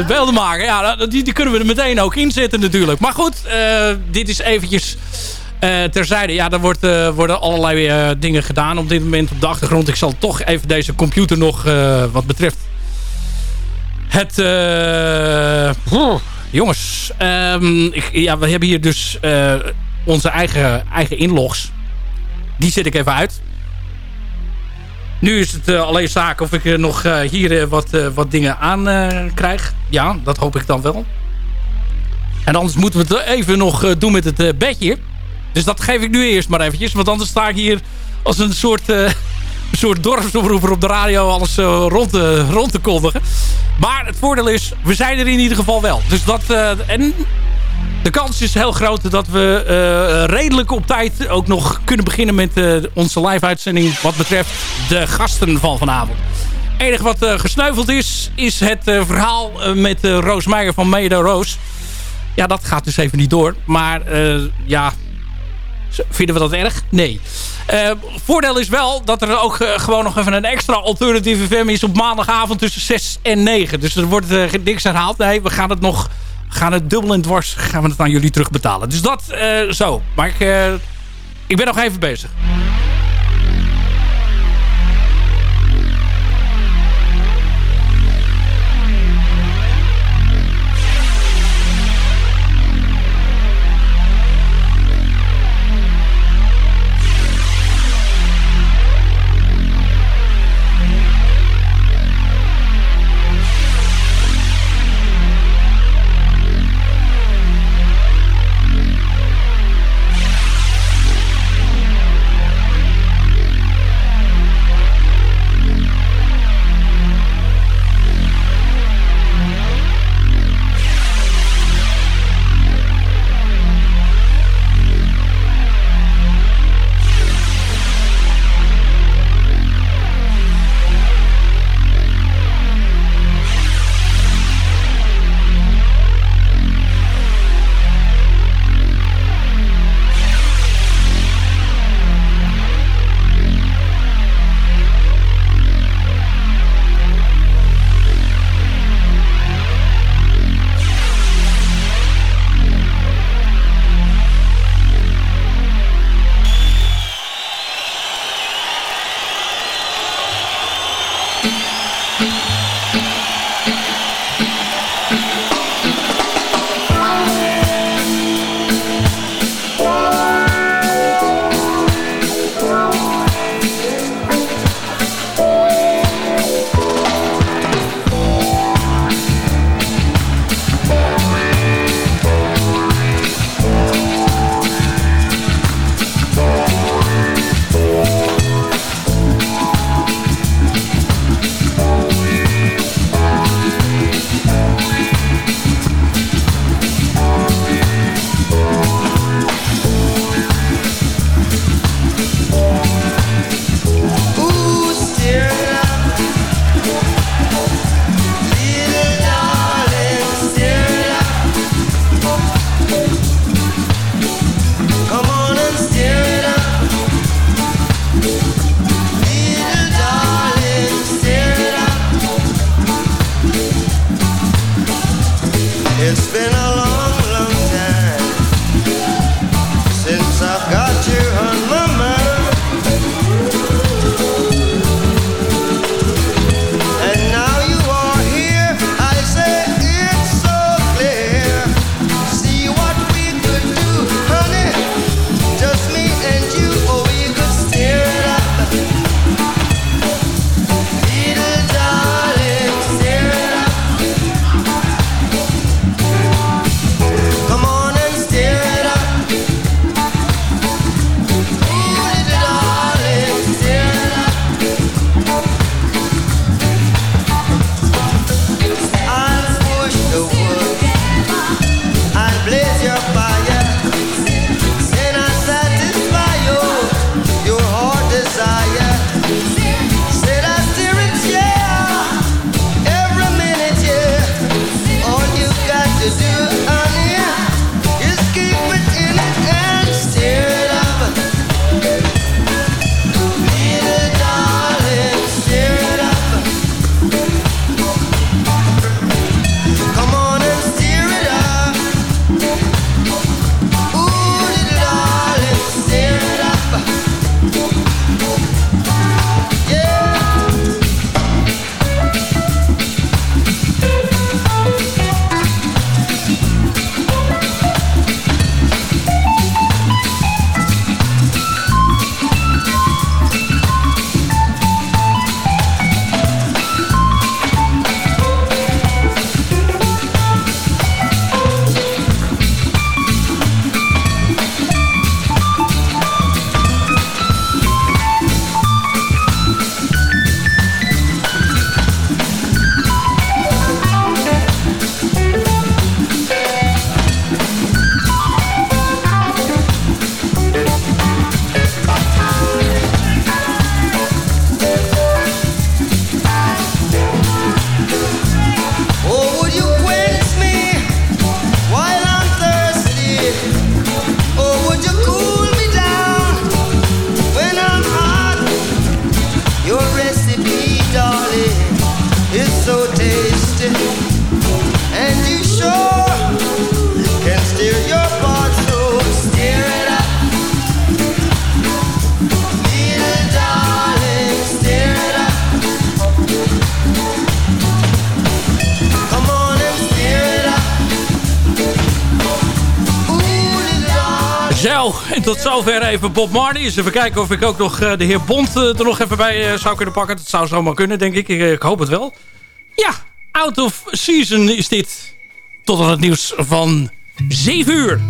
met beelden maken. Ja, die, die kunnen we er meteen ook inzetten natuurlijk. Maar goed, dit is eventjes terzijde. Ja, er wordt, worden allerlei dingen gedaan op dit moment op de achtergrond. Ik zal toch even deze computer nog, wat betreft het... jongens, ehm, ik, ja, we hebben hier dus onze eigen, eigen inlogs. Die zet ik even uit. Nu is het uh, alleen zaak of ik uh, nog uh, hier wat, wat dingen aan krijg. Ja, dat hoop ik dan wel. En anders moeten we het even nog doen met het bedje. Dus dat geef ik nu eerst maar eventjes. Want anders sta ik hier als een soort, een soort op de radio alles rond, te, rond te kondigen. Maar het voordeel is, we zijn er in ieder geval wel. Dus dat, en de kans is heel groot dat we uh, redelijk op tijd ook nog kunnen beginnen met uh, onze live-uitzending wat betreft de gasten van vanavond. Het enige wat uh, gesneuveld is, is het verhaal met Roos Meijer van Medo Roos. Ja, dat gaat dus even niet door. Maar ja, vinden we dat erg? Nee. voordeel is wel dat er ook gewoon nog even een extra alternatieve FM is op maandagavond tussen 6 en 9. Dus er wordt niks herhaald. Nee, we gaan het nog gaan het dubbel en dwars gaan we het aan jullie terugbetalen. Dus dat uh, zo. Maar ik, uh, ik ben nog even bezig. Zo, en tot zover even Bob Marley. Eens even kijken of ik ook nog de heer Bond er nog even bij zou kunnen pakken. Dat zou zomaar kunnen, denk ik. ik. ik. hoop het wel. Ja, out of season is dit. Tot aan het nieuws van 7 uur.